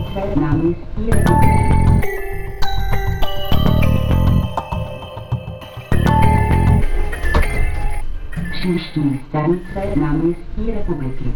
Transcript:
Nam Шишкин столица Намисской Републики.